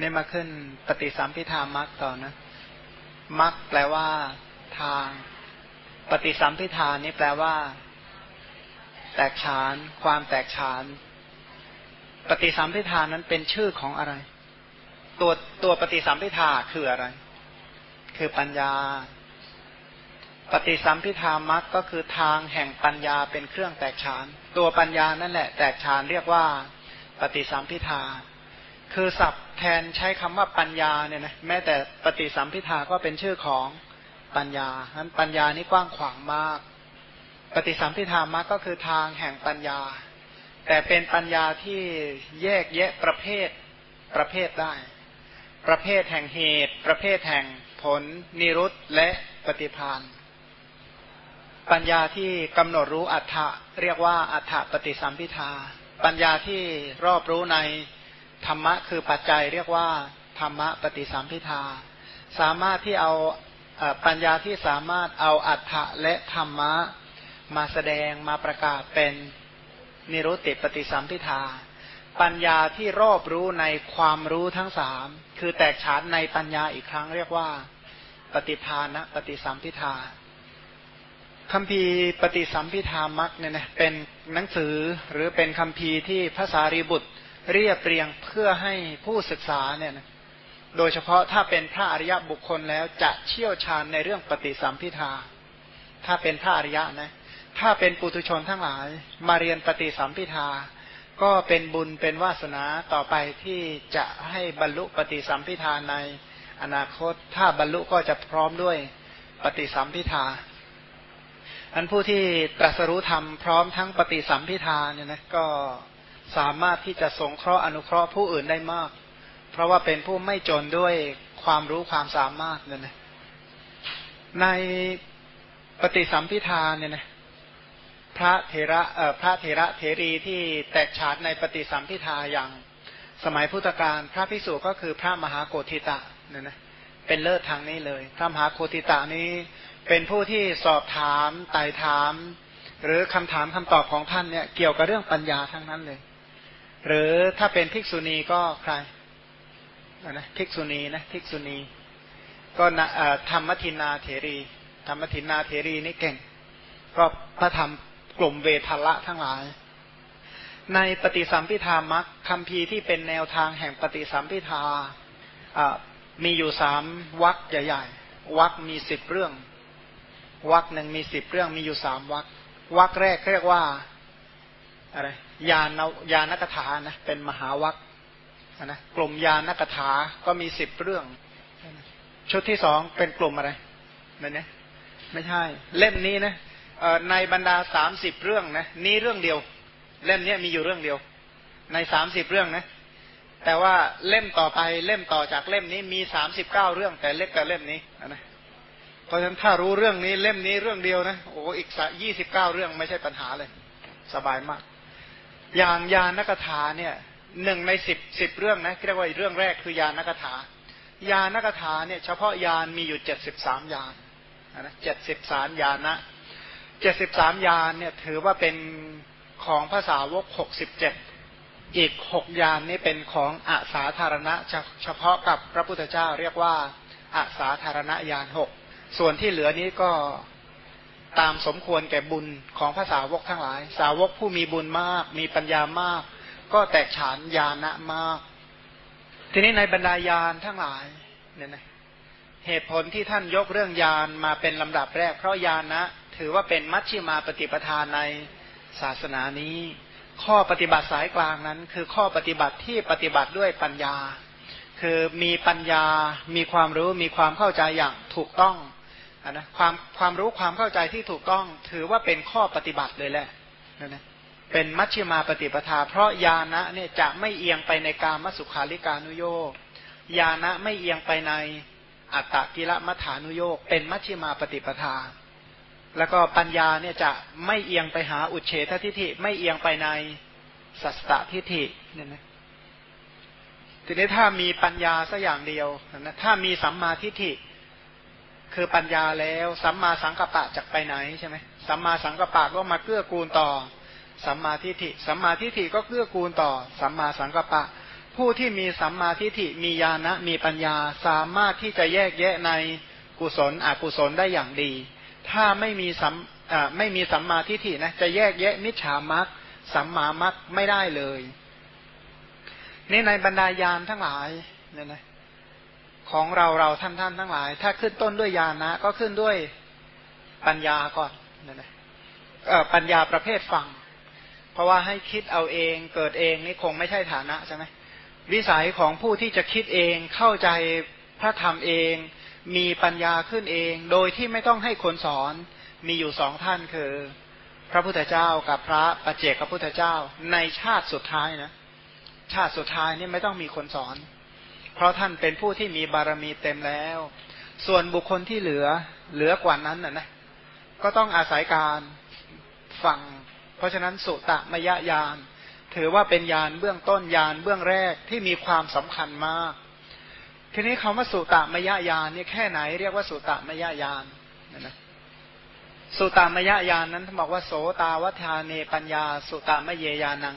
นี่มาขึ้นปฏิสัมพิธามักต่อนะมักแปลว่าทาง ปฏิสัมพิธานี้แปลว่า แตกฉาน ความแตกฉาน ปฏิสัมพิธานั้นเป็นชื่อของอะไร ตัวตัวปฏิสัมพิธาคืออะไร คือปัญญา ปฏิสัมพิธามักก็คือทางแห่งปัญญาเป็นเครื่องแตกฉาน ตัวปัญญานั่นแหละ แตกฉานเรียกว่า ปฏิสัมพิธา คือศัพท์แทนใช้คำว่าปัญญาเนี่ยนะแม้แต่ปฏิสัมพิทาก็เป็นชื่อของปัญญาฉะนั้นปัญญานี่กว้างขวางมาก ปฏิสัมพิธามก็คือทางแห่งปัญญา แต่เป็นปัญญาที่แยกแยะประเภทประเภทได้ ประเภทแห่งเหตุ ประเภทแห่งผล นิรุตและปฏิพานปัญญาที่กำหนดรู้อัฏฐะเรียกว่าอัฏฐปฏิสัมพิทา ปัญญาที่รอบรู้ใน ธรรมะคือปัจจัยเรียกว่าธรรมะปฏิสัมพิทา สามารถที่เอาปัญญาที่สามารถเอาอัฏฐะและธรรมะมาแสดงมาประกาศเป็นนิรุตติปฏิสัมพิทา ปัญญาที่รอบรู้ในความรู้ทั้งสามคือแตกฉานในปัญญาอีกครั้งเรียกว่า ปฏิภาณปฏิสัมพิทาคำพีปฏิสัมพิธามักเนี่ยนะเป็นหนังสือหรือเป็นคำพีที่ภาษารีบุตร เรียบเรียงเพื่อให้ผู้ศึกษาเนี่ยนะโดยเฉพาะถ้าเป็นพระอริยบุคคลแล้วจะเชี่ยวชาญในเรื่องปฏิสัมพิทา ถ้าเป็นพระอริยะนะ ถ้าเป็นปุถุชนทั้งหลาย มาเรียนปฏิสัมพิทา ก็เป็นบุญเป็นวาสนาต่อไปที่จะให้บรรลุปฏิสัมพิทาในอนาคต ถ้าบรรลุก็จะพร้อมด้วยปฏิสัมพิทาอันผู้ที่ตรัสรู้ธรรมพร้อมทั้งปฏิสัมพิทาเนี่ยนะก็ สามารถที่จะสงเคราะห์อนุเคราะห์ผู้อื่นได้มาก เพราะว่าเป็นผู้ไม่จนด้วยความรู้ความสามารถเนี่ยนะในปฏิสัมพิธาเนี่ยนะพระเถระเอ่อพระเถระเถรีที่แตกฉานในปฏิสัมพิธาอย่างสมัยพุทธกาลพระพิสุก็คือพระมหาโกธิตะเนี่ยนะเป็นเลิศทางนี้เลย พระมหาโกธิตะนี้เป็นผู้ที่สอบถามไต่ถาม หรือคำถามคำตอบของท่านเนี่ยเกี่ยวกับเรื่องปัญญาทั้งนั้นเลย หรือถ้าเป็นภิกษุณีก็ใครนะภิกษุณีนะภิกษุณี ก็ธรรมทินาเถรี ธรรมทินาเถรีนี่เก่ง ก็พระธรรมกลุ่มเวทละทั้งหลาย ในปฏิสัมพิธามักคำพีที่เป็นแนวทางแห่งปฏิสัมพิธามีอยู่สามวักใหญ่ๆวักมีสิบเรื่องวักหนึ่งมีสิบเรื่องมีอยู่สามวักวักแรกเรียกว่า อะไรยานยานกถานะเป็นมหาวัคนะกลุ่มยานกถาก็มีสิบเรื่อง ชุดที่สองเป็นกลุ่มอะไรนั่นเนี่ยไม่ใช่ เล่มนี้นะในบรรดาสามสิบเรื่องนะนี้เรื่องเดียว เล่มนี้มีอยู่เรื่องเดียว ในสามสิบเรื่องนะ แต่ว่าเล่มต่อไปเล่มต่อจากเล่มนี้มีสามสิบเก้าเรื่อง แต่เล็กกว่าเล่มนี้นะเพราะฉะนั้นถ้ารู้เรื่องนี้เล่มนี้เรื่องเดียวนะโอ้อีกยี่สิบเก้าเรื่องไม่ใช่ปัญหาเลย สบายมาก อย่างยานกถาเนี่ยหนึ่งในสิบสิบเรื่องนะเรียกว่าเรื่องแรกคือยานกถายานกถาเนี่ยเฉพาะยานมีอยู่เจ็ดสิบสามยานนะเจ็ดสิบสามยานนะเจ็ดสิบสามยานเนี่ยถือว่าเป็นของภาษาวกหกสิบเจ็ดอีกหกยานนี้เป็นของอาสาธารณะเฉพาะกับพระพุทธเจ้าเรียกว่าอาสาธารณญาณหกส่วนที่เหลือนี้ก็ ตามสมควรแก่บุญของภาษาวกทั้งหลาย สาวกผู้มีบุญมาก มีปัญญามาก ก็แตกฉานญาณะมาก ทีนี้ในบรรดาญาณทั้งหลายเนี่ยนะเหตุผลที่ท่านยกเรื่องญาณมาเป็นลำดับแรก เพราะญาณนะถือว่าเป็นมัชชิมาปฏิปทานในศาสนานี้ ข้อปฏิบัติสายกลางนั้น คือข้อปฏิบัติที่ปฏิบัติด้วยปัญญา คือมีปัญญา มีความรู้ มีความเข้าใจอย่างถูกต้อง นะความความรู้ความเข้าใจที่ถูกต้องถือว่าเป็นข้อปฏิบัติเลยแหละนะนะเป็นมัชฌิมาปฏิปทา เพราะญาณะเนี่ยจะไม่เอียงไปในการมสุขาริการนุโยกญาณะไม่เอียงไปในอัตตกิลมัฐานุโยกเป็นมัชฌิมาปฏิปทา แล้วก็ปัญญาเนี่ยจะไม่เอียงไปหาอุเฉททิฏฐิไม่เอียงไปในสัสตทิฏฐิเนี่ยนะทีนี้ถ้ามีปัญญาสักอย่างเดียวนะถ้ามีสัมมาทิฏฐิ คือปัญญาแล้วสัมมาสังกัปปะจากไปไหนใช่ไหมสัมมาสังกัปปะก็มาเกื้อกูลต่อสัมมาทิฏฐิสัมมาทิฏฐิก็เกื้อกูลต่อสัมมาสังกัปปะ ผู้ที่มีสัมมาทิฏฐิมีญาณะมีปัญญาสามารถที่จะแยกแยะในกุศลอกุศลได้อย่างดี ถ้าไม่มีสัมไม่มีสัมมาทิฏฐินะจะแยกแยะมิจฉามัคสัมมามัคไม่ได้เลยนี่ในบรรดาญาณทั้งหลายเนี่ยนะ ของเราเราท่านท่านทั้งหลาย ถ้าขึ้นต้นด้วยญาณนะ ก็ขึ้นด้วยปัญญาก่อนนี่ยนะปัญญาประเภทฟัง เพราะว่าให้คิดเอาเองเกิดเองนี่คงไม่ใช่ฐานะใช่ไหมวิสัยของผู้ที่จะคิดเองเข้าใจพระธรรมเอง มีปัญญาขึ้นเอง โดยที่ไม่ต้องให้คนสอนมีอยู่สองท่านคือ พระพุทธเจ้ากับพระปัจเจกพระพุทธเจ้า ในชาติสุดท้ายนะ ชาติสุดท้ายนี่ไม่ต้องมีคนสอน เพราะท่านเป็นผู้ที่มีบารมีเต็มแล้ว ส่วนบุคคลที่เหลือเหลือกว่านั้นนะนะก็ต้องอาศัยการฟัง เพราะฉะนั้นสุตะมยญาณถือว่าเป็นยานเบื้องต้นยานเบื้องแรกที่มีความสำคัญมาก ทีนี้คาว่าสุตามยญาณนี่แค่ไหนเรียกว่าสุตามยญาณนะสุตามยญาณนั้นบอกว่าโสตาวัฏาเนปัญญา สุตามเยญานัง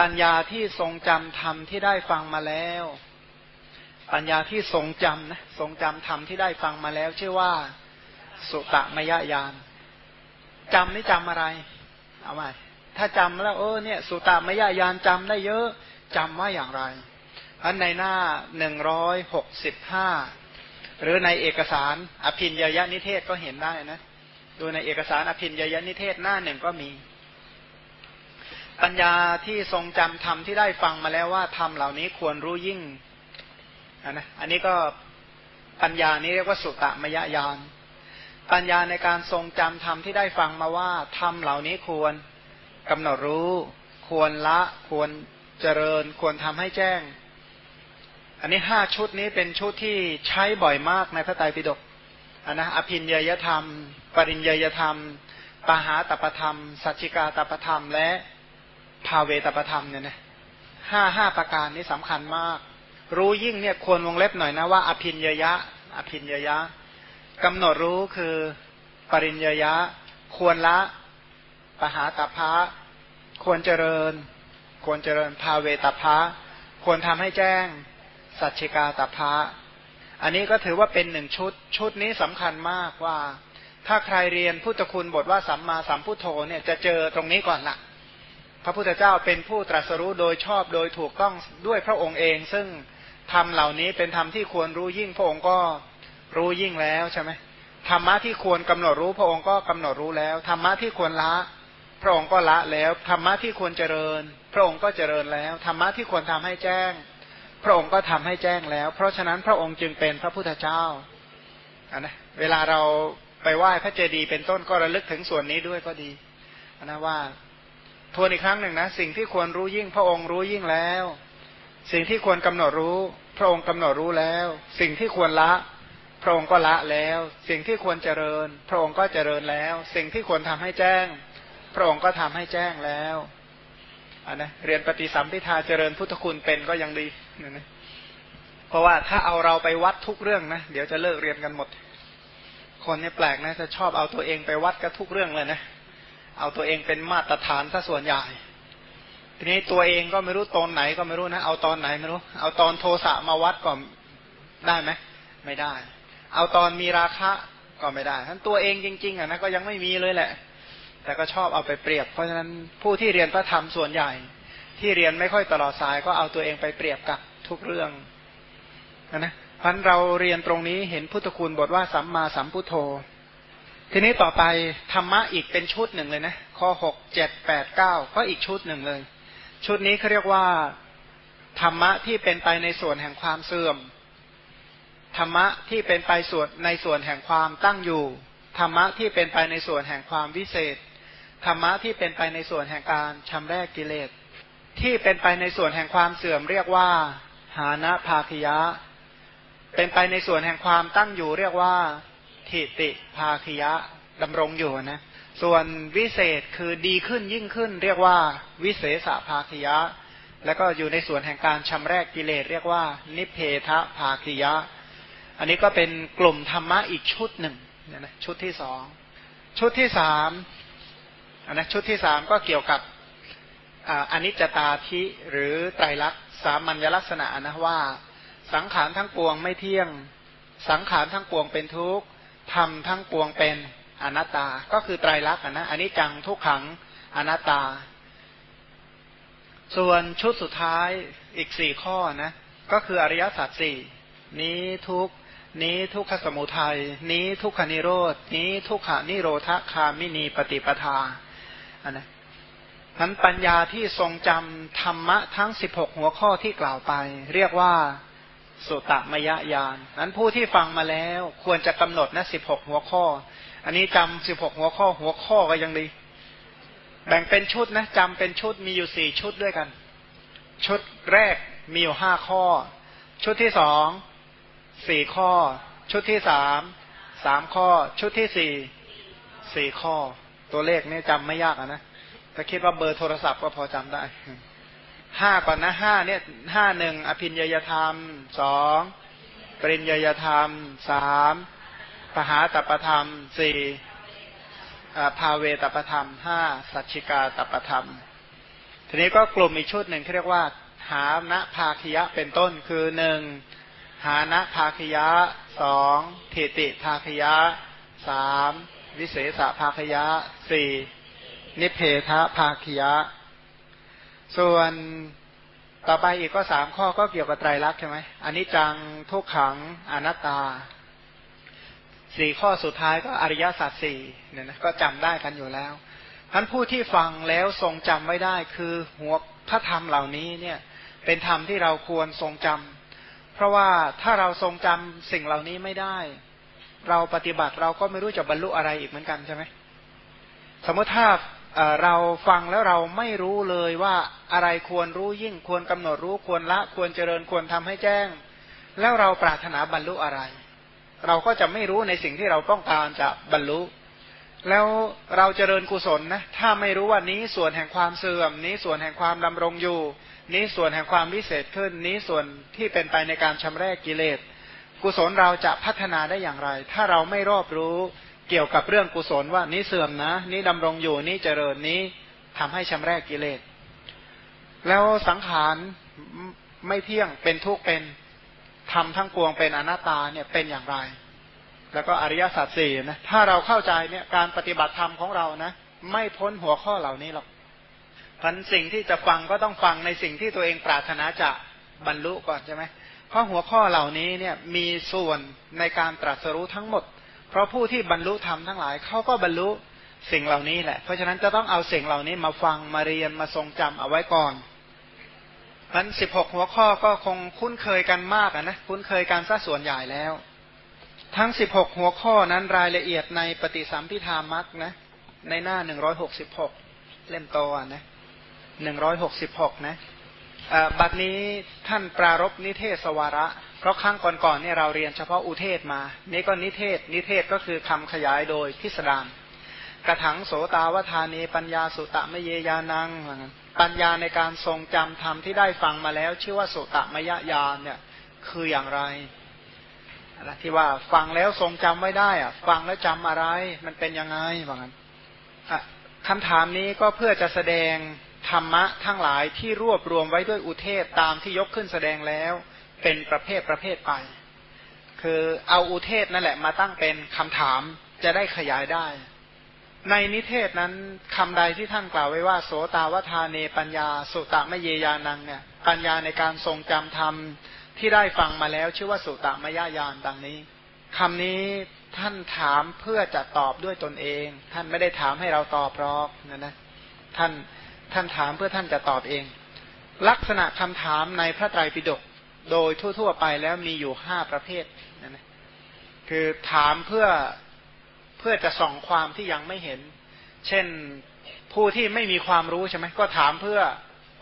ปัญญาที่ทรงจำธรรมที่ได้ฟังมาแล้ว ปัญญาที่ทรงจำนะทรงจำธรรมที่ได้ฟังมาแล้ว ชื่อว่า สุตมยญาณจำนี่จำอะไร เอาไหมถ้าจำแล้วเออเนี่ย สุตมยญาณจำได้เยอะจำว่าอย่างไรอันในหน้าหนึ่งร้อยหกสิบห้าหรือในเอกสารอภินยยนิเทศก็เห็นได้นะ ดูในเอกสารอภินยยนิเทศหน้าหนึ่งก็มี ปัญญาที่ทรงจำธรรมที่ได้ฟังมาแล้วว่าธรรมเหล่านี้ควรรู้ยิ่ง อันนะอันนี้ก็ปัญญานี้เรียกว่าสุตตมยญาณปัญญาในการทรงจำธรรมที่ได้ฟังมาว่าธรรมเหล่านี้ควรกำหนดรู้ ควรละควรเจริญ ควรทำให้แจ้ง อันนี้ห้าชุดนี้เป็นชุดที่ใช้บ่อยมากในพระไตรปิฎกอันนะอภินยยธรรม ปริญยยธรรม ปหาตปธรรม สัจจิกาตปธรรม และภาเวตปธรรมเนี่ยนะห้าห้าประการนี้สำคัญมาก รู้ยิ่งเนี่ยควรวงเล็บหน่อยนะว่าอภินยยะ อภินยยะกำหนดรู้คือปริญญยะ ควรละปหาตพะควรเจริญ ควรเจริญภาเวตพะควรทำให้แจ้ง สัจฉิกาตพะอันนี้ก็ถือว่าเป็นหนึ่งชุด ชุดนี้สำคัญมากว่า ถ้าใครเรียนพุทธคุณบทว่าสัมมาสัมพุทโธเนี่ยจะเจอตรงนี้ก่อนละพระพุทธเจ้าเป็นผู้ตรัสรู้โดยชอบโดยถูกต้องด้วยพระองค์เอง ซึ่ง ธรรมเหล่านี้เป็นธรรมที่ควรรู้ยิ่งพระองค์ก็รู้ยิ่งแล้วใช่ไหมธรรมะที่ควรกำหนดรู้พระองค์ก็กำหนดรู้แล้วธรรมะที่ควรละ พระองค์ก็ละแล้วธรรมะที่ควรเจริญ พระองค์ก็เจริญแล้วธรรมะที่ควรทำให้แจ้ง พระองค์ก็ทำให้แจ้งแล้ว เพราะฉะนั้นพระองค์จึงเป็นพระพุทธเจ้าอันนะเวลาเราไปไหว้พระเจดีย์เป็นต้นก็ระลึกถึงส่วนนี้ด้วยก็ดีนะว่าทวนอีกครั้งหนึ่งนะ สิ่งที่ควรรู้ยิ่งพระองค์รู้ยิ่งแล้ว สิ่งที่ควรกำหนดรู้ พระองค์กำหนดรู้แล้ว สิ่งที่ควรละ พระองค์ก็ละแล้ว สิ่งที่ควรเจริญ พระองค์ก็เจริญแล้ว สิ่งที่ควรทำให้แจ้ง พระองค์ก็ทำให้แจ้งแล้วอันนะเรียนปฏิสัมพิทาเจริญพุทธคุณเป็นก็ยังดีนะเพราะว่าถ้าเอาเราไปวัดทุกเรื่องนะเดี๋ยวจะเลิกเรียนกันหมด คนนี่แปลกนะจะชอบเอาตัวเองไปวัดกับทุกเรื่องเลยนะเอาตัวเองเป็นมาตรฐานซะส่วนใหญ่ ทีนี้ตัวเองก็ไม่รู้ตอนไหนก็ไม่รู้นะ เอาตอนไหนไม่รู้ เอาตอนโทสะมาวัดก็ได้ไหมไม่ได้ เอาตอนมีราคะก็ไม่ได้ทั้นตัวเองจริง ๆอะนะก็ยังไม่มีเลยแหละ แต่ก็ชอบเอาไปเปรียบ เพราะฉะนั้นผู้ที่เรียนพระธรรมส่วนใหญ่ ที่เรียนไม่ค่อยตลอดสายก็เอาตัวเองไปเปรียบกับทุกเรื่องนะพันเราเรียนตรงนี้เห็นพุทธคุณบทว่าสัมมาสัมพุทโธ ทีนี้ต่อไปธรรมะอีกเป็นชุดหนึ่งเลยนะข้อหกเจ็ดแปดเก้าก็อีกชุดหนึ่งเลย ชุดนี้เขาเรียกว่าธรรมะที่เป็นไปในส่วนแห่งความเสื่อม ธรรมะที่เป็นไปส่วนในส่วนแห่งความตั้งอยู่ ธรรมะที่เป็นไปในส่วนแห่งความวิเศษ ธรรมะที่เป็นไปในส่วนแห่งการชำแรกกิเลส ที่เป็นไปในส่วนแห่งความเสื่อม เรียกว่า หานะภาคยะ เป็นไปในส่วนแห่งความตั้งอยู่ เรียกว่าทิติภาคยะดำรงอยู่นะ ส่วนวิเศษคือดีขึ้นยิ่งขึ้น เรียกว่าวิเศษภาคยะ แล้วก็อยู่ในส่วนแห่งการชำแรกกิเลสเรียกว่า นิเพทภาคยะ อันนี้ก็เป็นกลุ่มธรรมะอีกชุดหนึ่งนะชุดที่สองชุดที่สามอันนะชุดที่สามก็เกี่ยวกับอนิจจตาทิหรือไตรลักษณ์สามัญลักษณะนะว่า สังขารทั้งปวงไม่เที่ยง สังขารทั้งปวงเป็นทุกข์ธรรมทั้งปวงเป็น อนัตตา ก็คือไตรลักษณ์นะอันนี้จังทุกขังอนัตตา ส่วนชุดสุดท้ายอีกสี่ข้อนะ ก็คืออริยสัจสี่นี้ทุกนี้ทุกขสมุทัย นี้ทุกขนิโรดนี้ทุกขานิโรธคามินีปฏิปทาอันนะนั้นปัญญาที่ทรงจำธรรมะทั้งสิบหกหัวข้อที่กล่าวไป เรียกว่าสุตตมยญาณนั้นผู้ที่ฟังมาแล้วควรจะกำหนดนะสิบหกหัวข้อ อันนี้จำสิบหกหัวข้อหัวข้อก็ยังดี แบ่งเป็นชุดนะจำเป็นชุดมีอยู่สี่ชุดด้วยกัน ชุดแรกมีอยู่ห้าข้อ ชุดที่สองสี่ข้อ ชุดที่สามสามข้อ ชุดที่สี่สี่ข้อ ตัวเลขนี่จำไม่ยากนะถ้าคิดว่าเบอร์โทรศัพท์ก็พอจำได้ห้าก่อนนะห้าเนี่ยห้าหนึ่งอภินยยธรรมสองปริญยยธรรมสาม ปหาตปธรรมสี่ภาเวตปธรรมห้าสัจชิกาตปธรรม ทีนี้ก็กลุ่มอีกชุดหนึ่งที่เรียกว่า หาณภาคยะเป็นต้นคือหนึ่งหาณภาคยะสองทิติภาคยะสามวิเศษภาคยะสี่นิเพทภาคยะ ส่วนต่อไปอีกก็สามข้อก็เกี่ยวกับไตรลักษณ์ใช่ไหมอันนี้จังทุกขังอนัตตา สี่ข้อสุดท้ายก็อริยสัจสี่เนี่ยนะก็จำได้กันอยู่แล้วท่านผู้ที่ฟังแล้วทรงจำไว้ได้คือหัวพระธรรมเหล่านี้เนี่ย เป็นธรรมที่เราควรทรงจำเพราะว่าถ้าเราทรงจำสิ่งเหล่านี้ไม่ได้ เราปฏิบัติเราก็ไม่รู้จะบรรลุอะไรอีกเหมือนกันใช่ไหมสมมติถ้าเราฟังแล้วเราไม่รู้เลยว่าอะไรควรรู้ยิ่งควรกำหนดรู้ควรละควรเจริญควรทำให้แจ้ง แล้วเราปรารถนาบรรลุอะไร เราก็จะไม่รู้ในสิ่งที่เราต้องการจะบรรลุ แล้วเราเจริญกุศลนะ ถ้าไม่รู้ว่านี้ส่วนแห่งความเสื่อม นี้ส่วนแห่งความดำรงอยู่ นี้ส่วนแห่งความวิเศษขึ้น นี้ส่วนที่เป็นไปในการชำระกิเลส กุศลเราจะพัฒนาได้อย่างไร ถ้าเราไม่รอบรู้เกี่ยวกับเรื่องกุศลว่านี้เสื่อมนะ นี้ดำรงอยู่ นี้เจริญนี้ทำให้ชำระกิเลส แล้วสังขารไม่เที่ยงเป็นทุกข์เป็น ทำทั้งปวงเป็นอนัตตาเนี่ยเป็นอย่างไร แล้วก็อริยสัจสี่นะถ้าเราเข้าใจเนี่ยการปฏิบัติธรรมของเรานะ ไม่พ้นหัวข้อเหล่านี้หรอกพันสิ่งที่จะฟังก็ต้องฟังในสิ่งที่ตัวเองปรารถนาจะบรรลุก่อนใช่ไหมเพราะหัวข้อเหล่านี้เนี่ยมีส่วนในการตรัสรู้ทั้งหมด เพราะผู้ที่บรรลุธรรมทั้งหลายเขาก็บรรลุสิ่งเหล่านี้แหละ เพราะฉะนั้นจะต้องเอาสิ่งเหล่านี้มาฟังมาเรียนมาทรงจำเอาไว้ก่อน มันสิบหกหัวข้อก็คงคุ้นเคยกันมากนะคุ้นเคยกันซะส่วนใหญ่แล้ว ทั้งสิบหกหัวข้อนั้นรายละเอียดในปฏิสัมพิธามักนะ ในหน้าหนึ่งร้อยหกสิบหกเล่มโตนะหนึ่งร้อยหกสิบหกนะบัดนี้ท่านปรารบนิเทศวาระ เพราะครั้งก่อนๆเนี่ยเราเรียนเฉพาะอุเทศมา นี่ก็นิเทศ นิเทศก็คือคำขยายโดยพิสดารกระถังโสตาวทานีปัญญาสุตะมเยยานัง ปัญญาในการทรงจำธรรมที่ได้ฟังมาแล้ว ชื่อว่าโสตะมยญาณเนี่ย คืออย่างไรที่ว่าฟังแล้วทรงจำไว้ได้อะฟังแล้วจำอะไร มันเป็นยังไงว่างั้นคำถามนี้ก็เพื่อจะแสดงธรรมะทั้งหลายที่รวบรวมไว้ด้วยอุเทศตามที่ยกขึ้นแสดงแล้ว เป็นประเภทประเภทไป คือเอาอุเทศนั่นแหละมาตั้งเป็นคำถามจะได้ขยายได้ ในนิเทศนั้นคำใดที่ท่านกล่าวไว้ว่า โสตาวทาเนปัญญา สุตมะเยยานังเนี่ย ปัญญาในการทรงจำธรรมที่ได้ฟังมาแล้ว ชื่อว่าสุตมยญาณดังนี้คำนี้ท่านถามเพื่อจะตอบด้วยตนเอง ท่านไม่ได้ถามให้เราตอบรอกนะนะท่านท่านถามเพื่อท่านจะตอบเอง ลักษณะคำถามในพระไตรปิฎกโดยทั่ว ๆ ไปแล้วมีอยู่ห้าประเภทนะนะคือถามเพื่อ เพื่อจะส่องความที่ยังไม่เห็น เช่นผู้ที่ไม่มีความรู้ใช่ไหมก็ถามเพื่อ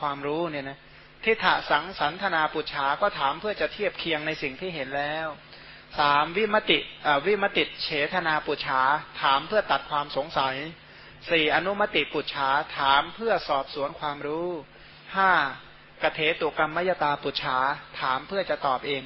ความรู้เนี่ยนะทิฏฐสังสันธนาปุจฉาก็ถามเพื่อจะเทียบเคียงในสิ่งที่เห็นแล้วสามวิมติวิมติเฉทนาปุจฉาถามเพื่อตัดความสงสัยสี่อนุมติปุจฉาถามเพื่อสอบสวนความรู้ห้ากเทตุกรรมมยตาปุจฉาถามเพื่อจะตอบเอง